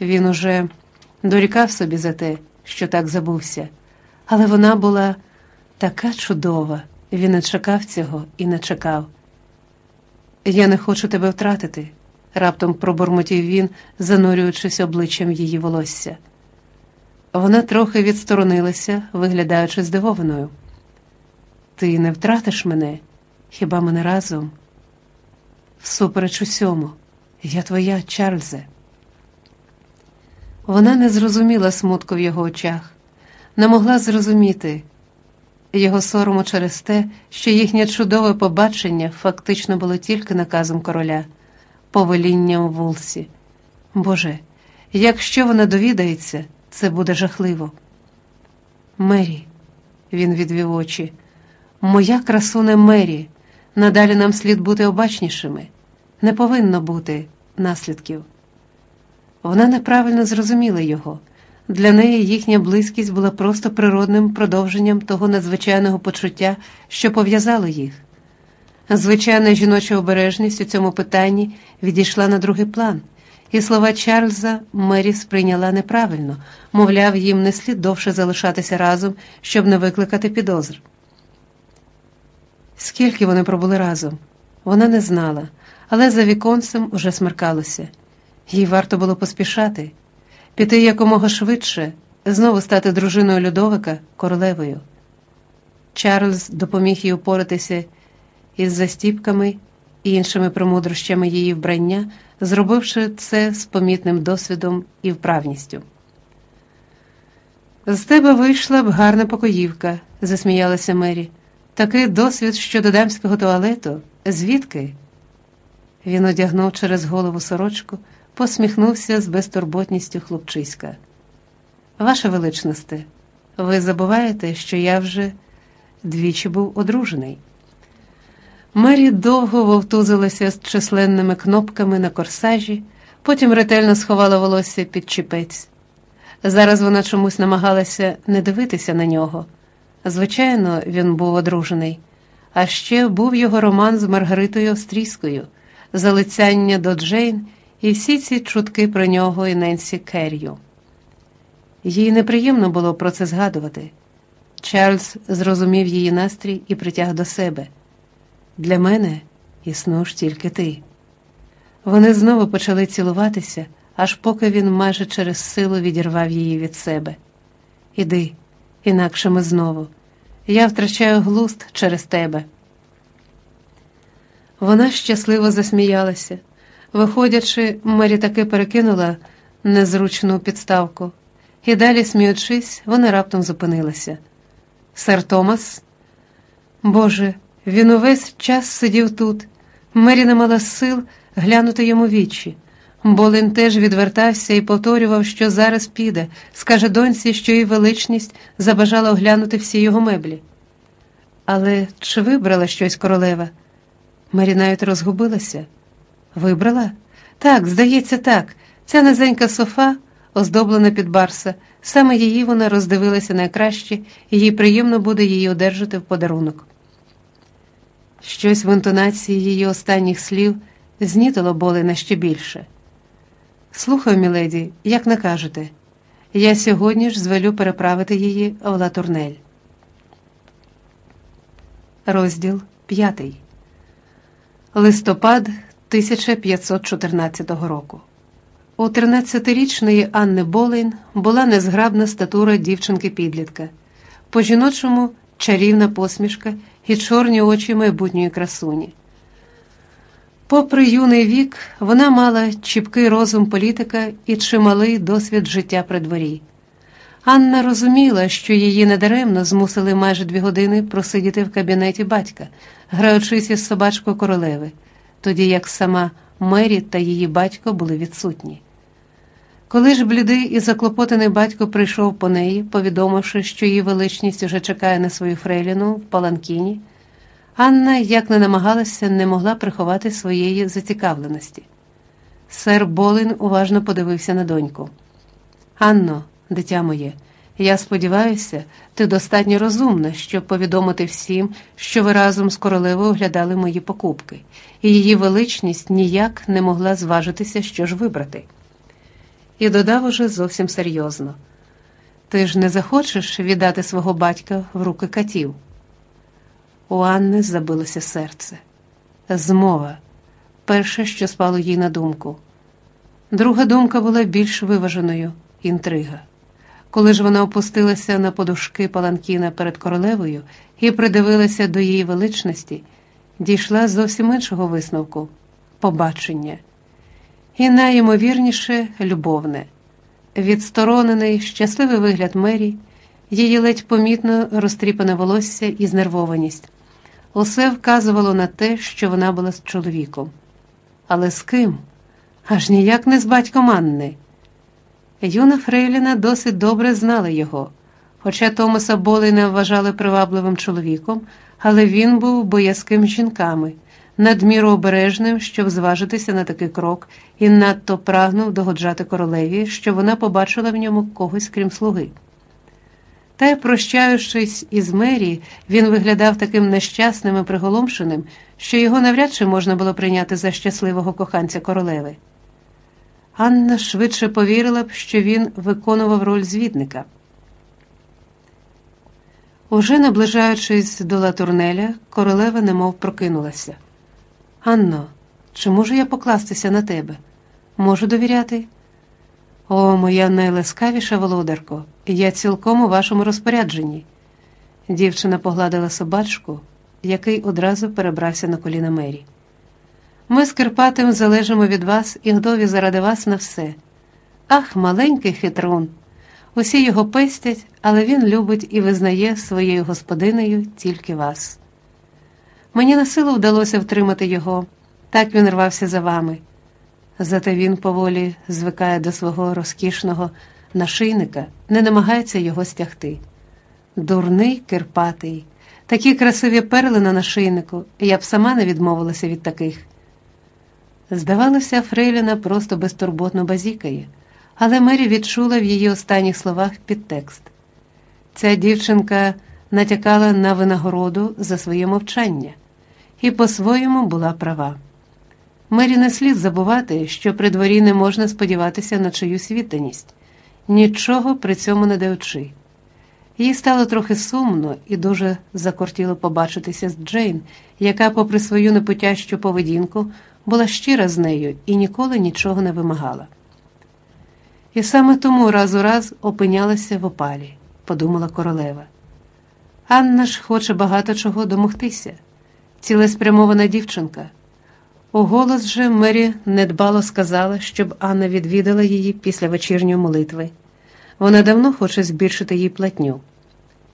він уже дорікав собі за те, що так забувся, але вона була така чудова, він не чекав цього і не чекав. Я не хочу тебе втратити, раптом пробурмотів він, занурюючись обличчям її волосся. Вона трохи відсторонилася, виглядаючи здивованою. Ти не втратиш мене, хіба ми не разом? Всупереч усьому, я твоя, Чарльзе. Вона не зрозуміла смутку в його очах, не могла зрозуміти його сорому через те, що їхнє чудове побачення фактично було тільки наказом короля, повелінням вулсі. Боже, якщо вона довідається, це буде жахливо. Мері, він відвів очі, моя красуне Мері, надалі нам слід бути обачнішими, не повинно бути наслідків. Вона неправильно зрозуміла його. Для неї їхня близькість була просто природним продовженням того надзвичайного почуття, що пов'язало їх. Звичайна жіноча обережність у цьому питанні відійшла на другий план, і слова Чарльза Мері сприйняла неправильно, мовляв, їм не слід довше залишатися разом, щоб не викликати підозр. Скільки вони пробули разом, вона не знала, але за віконцем уже смеркалося. Їй варто було поспішати, піти якомога швидше, знову стати дружиною Людовика королевою. Чарльз допоміг їй упоратися із застіпками і іншими промудрощами її вбрання, зробивши це з помітним досвідом і вправністю. З тебе вийшла б гарна покоївка, засміялася Мері. Такий досвід щодо дамського туалету. Звідки? Він одягнув через голову сорочку посміхнувся з безтурботністю хлопчиська. Ваше величносте, ви забуваєте, що я вже двічі був одружений. Мері довго вовтузилася з численними кнопками на корсажі, потім ретельно сховала волосся під чіпець. Зараз вона чомусь намагалася не дивитися на нього. Звичайно, він був одружений, а ще був його роман з Маргаритою Австрійською, залицяння до Джейн і всі ці чутки про нього і Ненсі Керрю. Їй неприємно було про це згадувати. Чарльз зрозумів її настрій і притяг до себе. Для мене існуєш тільки ти. Вони знову почали цілуватися, аж поки він майже через силу відірвав її від себе. Іди, інакше ми знову. Я втрачаю глуст через тебе. Вона щасливо засміялася. Виходячи, Мері таки перекинула незручну підставку, і далі, сміючись, вона раптом зупинилася. Сер Томас, Боже, він увесь час сидів тут. Мері не мала сил глянути йому вічі. Болин теж відвертався і повторював, що зараз піде, скаже доньці, що її величність забажала оглянути всі його меблі. Але чи вибрала щось королева? Мері навіть розгубилася. Вибрала? Так, здається, так. Ця низенька софа, оздоблена під барса, саме її вона роздивилася найкраще, і їй приємно буде її одержати в подарунок. Щось в інтонації її останніх слів знітило Болина ще більше. Слухаю, міледі, як накажете. Я сьогодні ж звелю переправити її в латурнель. Розділ п'ятий. Листопад 1514 року. У 13-річної Анни Болейн була незграбна статура дівчинки-підлітка, по жіночому чарівна посмішка і чорні очі майбутньої красуні. Попри юний вік, вона мала чіпкий розум політика і чималий досвід життя при дворі. Анна розуміла, що її недаремно змусили майже дві години просидіти в кабінеті батька, граючись із собачкою королеви тоді як сама Мері та її батько були відсутні. Коли ж блідий і заклопотаний батько прийшов по неї, повідомивши, що її величність уже чекає на свою фрейліну в Паланкіні, Анна, як не намагалася, не могла приховати своєї зацікавленості. Сер Болин уважно подивився на доньку. Анно, дитя моє, я сподіваюся, ти достатньо розумна, щоб повідомити всім, що ви разом з королевою оглядали мої покупки, і її величність ніяк не могла зважитися, що ж вибрати. і додав уже зовсім серйозно. Ти ж не захочеш віддати свого батька в руки катів? У Анни забилося серце. Змова перше, що спало їй на думку. Друга думка була більш виваженою інтрига. Коли ж вона опустилася на подушки паланкіна перед королевою і придивилася до її величності, дійшла зовсім іншого висновку побачення. І найімовірніше любовне. Відсторонений, щасливий вигляд Мері, її ледь помітно розтріпане волосся і знервованість. Усе вказувало на те, що вона була з чоловіком. Але з ким? Аж ніяк не з батьком Анни. Юна Фрейліна досить добре знала його, хоча Томаса Болей не вважали привабливим чоловіком, але він був боязким жінками, надміру обережним, щоб зважитися на такий крок, і надто прагнув догоджати королеві, що вона побачила в ньому когось крім слуги. Та прощаючись із Мері, він виглядав таким нещасним і приголомшеним, що його навряд чи можна було прийняти за щасливого коханця королеви. Анна швидше повірила б, що він виконував роль звідника. Уже наближаючись до латурнеля, королева немов прокинулася. Анно, чи можу я покластися на тебе? Можу довіряти? О, моя найласкавіша володарко, я цілком у вашому розпорядженні. Дівчина погладила собачку, який одразу перебрався на коліна Мері. Ми з Кирпатим залежимо від вас і готові заради вас на все. Ах, маленький хитрун. Усі його пестять, але він любить і визнає своєю господинею тільки вас. Мені на силу вдалося втримати його, так він рвався за вами. Зате він поволі звикає до свого розкішного нашийника, не намагається його стягти. Дурний Кирпатий, такі красиві перли на нашийнику, я б сама не відмовилася від таких. Здавалося, Фрейліна просто безтурботно базікає, але Мері відчула в її останніх словах підтекст. Ця дівчинка натякала на винагороду за своє мовчання і по-своєму була права. Мері не слід забувати, що при дворі не можна сподіватися на чиюсь відданість, нічого при цьому не даючи. Їй стало трохи сумно і дуже закортіло побачитися з Джейн, яка, попри свою непотящу поведінку, була щира з нею і ніколи нічого не вимагала. І саме тому раз у раз опинялася в опалі, подумала королева. Анна ж хоче багато чого домогтися, цілеспрямована дівчинка. У же Мері недбало сказала, щоб Анна відвідала її після вечірньої молитви. Вона давно хоче збільшити їй платню.